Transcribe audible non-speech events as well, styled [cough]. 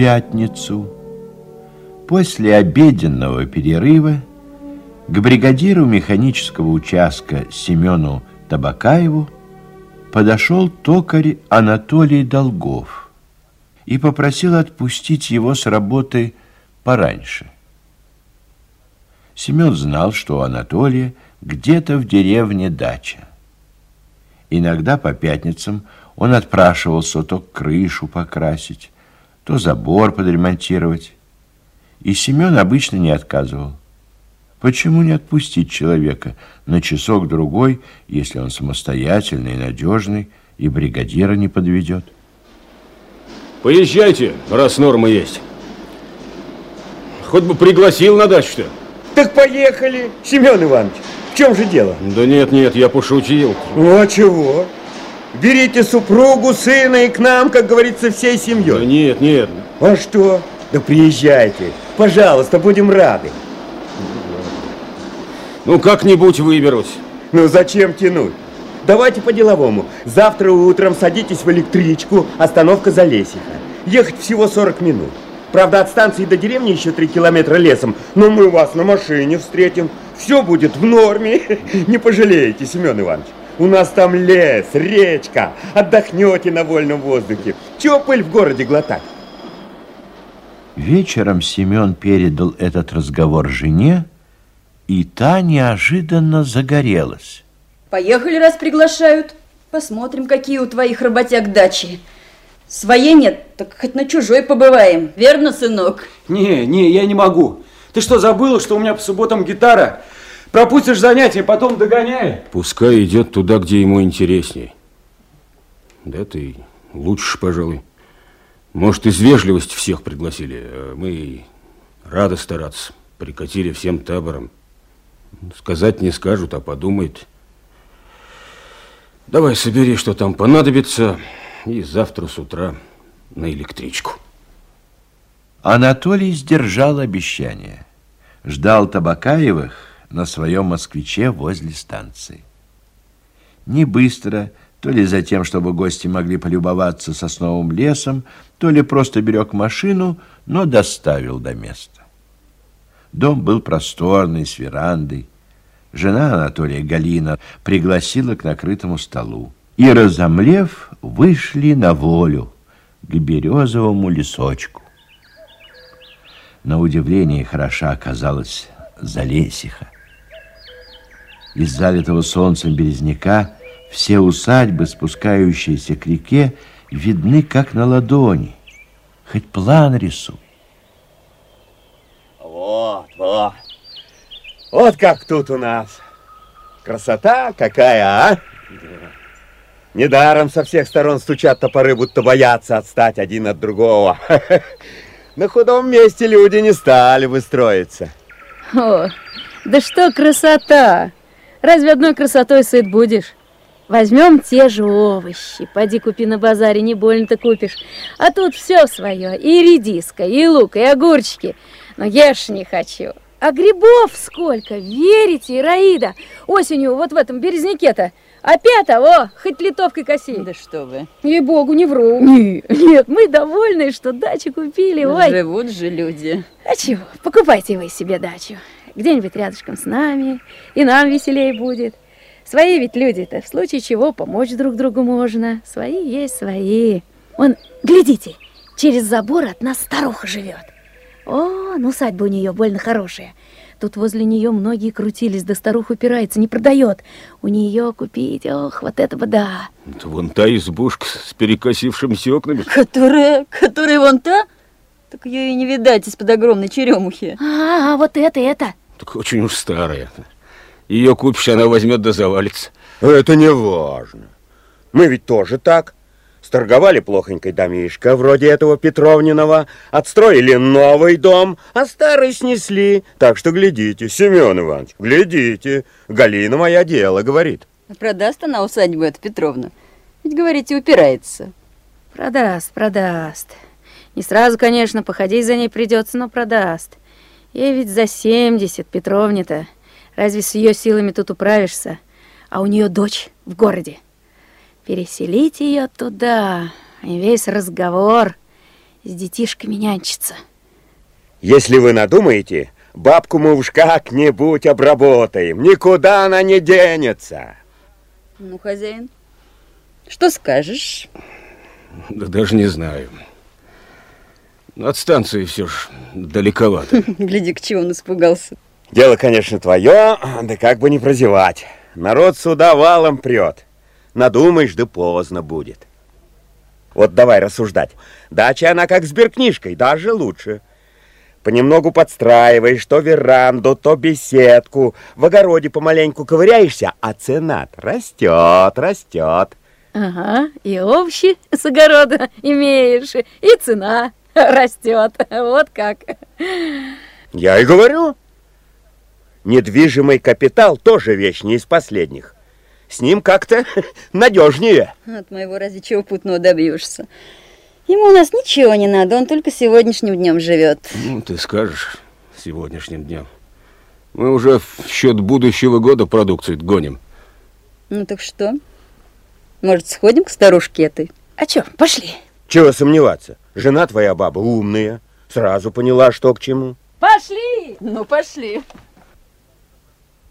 пятницу, после обеденного перерыва, к бригадиру механического участка Семену Табакаеву подошел токарь Анатолий Долгов и попросил отпустить его с работы пораньше. Семен знал, что у Анатолия где-то в деревне дача. Иногда по пятницам он отпрашивался то крышу покрасить, то забор подремонтировать. И Семен обычно не отказывал. Почему не отпустить человека на часок-другой, если он самостоятельный и надежный, и бригадира не подведет? Поезжайте, раз нормы есть. Хоть бы пригласил на дачу-то. Так поехали, Семен Иванович. В чем же дело? Да нет, нет, я пошутил. Ну, а чего? Берите супругу, сына и к нам, как говорится, всей семьей. Да нет, нет. А что? Да приезжайте. Пожалуйста, будем рады. Ну, как-нибудь выберусь. Ну, зачем тянуть? Давайте по-деловому. Завтра утром садитесь в электричку, остановка Залесиха. Ехать всего 40 минут. Правда, от станции до деревни еще 3 километра лесом, но мы вас на машине встретим. Все будет в норме. [laughs] Не пожалеете, Семен Иванович. У нас там лес, речка. Отдохнете на вольном воздухе. Чего пыль в городе глотать? Вечером Семен передал этот разговор жене, и та неожиданно загорелась. Поехали, раз приглашают. Посмотрим, какие у твоих работяг дачи. Своей нет, так хоть на чужой побываем. Верно, сынок? Не, не, я не могу. Ты что, забыла, что у меня по субботам гитара? Пропустишь занятия, потом догоняй. Пускай идет туда, где ему интересней. Да ты лучше, пожалуй. Может, из вежливости всех пригласили, а мы рады стараться. Прикатили всем табором. Сказать не скажут, а подумают. Давай собери, что там понадобится, и завтра с утра на электричку. Анатолий сдержал обещание. Ждал Табакаевых на своем москвиче возле станции. Не быстро, то ли за тем, чтобы гости могли полюбоваться сосновым лесом, то ли просто берег машину, но доставил до места. Дом был просторный, с верандой. Жена Анатолия Галина пригласила к накрытому столу. И, разомлев, вышли на волю к березовому лесочку. На удивление хороша оказалась Залесиха. Из залитого солнцем березняка все усадьбы, спускающиеся к реке, видны как на ладони. Хоть план рисуй. Вот, вот. Вот как тут у нас. Красота какая, а? Недаром со всех сторон стучат топоры, будто боятся отстать один от другого. [laughs] На худом месте люди не стали бы строиться. О, да что красота! Разве одной красотой сыт будешь? Возьмем те же овощи. Пойди купи на базаре, не больно-то купишь. А тут все свое. И редиска, и лук, и огурчики. Но ешь не хочу. А грибов сколько, верите, Ираида? Осенью вот в этом березняке-то. Опять, о, хоть литовкой коси. Да что вы. Ей-богу, не вру. Нет, [laughs] нет, мы довольны, что дачу купили. Ой. Живут же люди. А чего, покупайте вы себе дачу. Где-нибудь рядышком с нами, и нам веселее будет. Свои ведь люди-то, в случае чего помочь друг другу можно. Свои есть свои. Вон, глядите, через забор от нас старуха живет. О, ну усадьба у нее больно хорошая. Тут возле нее многие крутились, да старуха упирается, не продает. У нее купить, ох, вот это бы да. Это вон та избушка с перекосившимися окнами. Которая, которая вон та? Так ее и не видать из-под огромной черемухи. А, а вот это, это. Так очень уж старая. Ее купишь, она возьмет да завалится. Это не важно. Мы ведь тоже так. Сторговали плохонькой домишко, вроде этого Петровниного, отстроили новый дом, а старый снесли. Так что глядите, Семен Иванович, глядите. Галина моя дело, говорит. А продаст она усадьбу эта Петровна? Ведь, говорите, упирается. Продаст, продаст. Не сразу, конечно, походить за ней придется, но продаст. Ей ведь за 70, Петровне-то. Разве с ее силами тут управишься? А у нее дочь в городе. Переселить ее туда, и весь разговор. с детишками нянчиться. Если вы надумаете, бабку мы уж как-нибудь обработаем. Никуда она не денется. Ну, хозяин, что скажешь? Да даже не знаю. От станции все ж далековато. [laughs] Гляди, к чему он испугался. Дело, конечно, твое, да как бы не прозевать. Народ сюда валом прет. Надумаешь, да поздно будет. Вот давай рассуждать. Дача она как сберкнижкой, даже лучше. Понемногу подстраиваешь то веранду, то беседку. В огороде помаленьку ковыряешься, а цена растет, растет. Ага, и общий с огорода имеешь, и цена [laughs] растет. Вот как. Я и говорю. Недвижимый капитал тоже вещь не из последних. С ним как-то [laughs] надежнее. От моего ради чего путного добьешься. Ему у нас ничего не надо, он только сегодняшним днем живет. Ну, ты скажешь, сегодняшним днем. Мы уже в счет будущего года продукцию гоним. Ну так что? Может, сходим к старушке этой? А чё, пошли. Чего сомневаться? Жена твоя баба умная, сразу поняла, что к чему. Пошли! Ну, пошли.